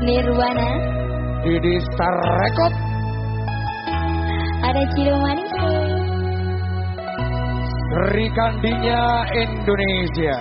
Nirwana. Didi Star Record. Ada Ciro Manis. Sri Kandinya Indonesia.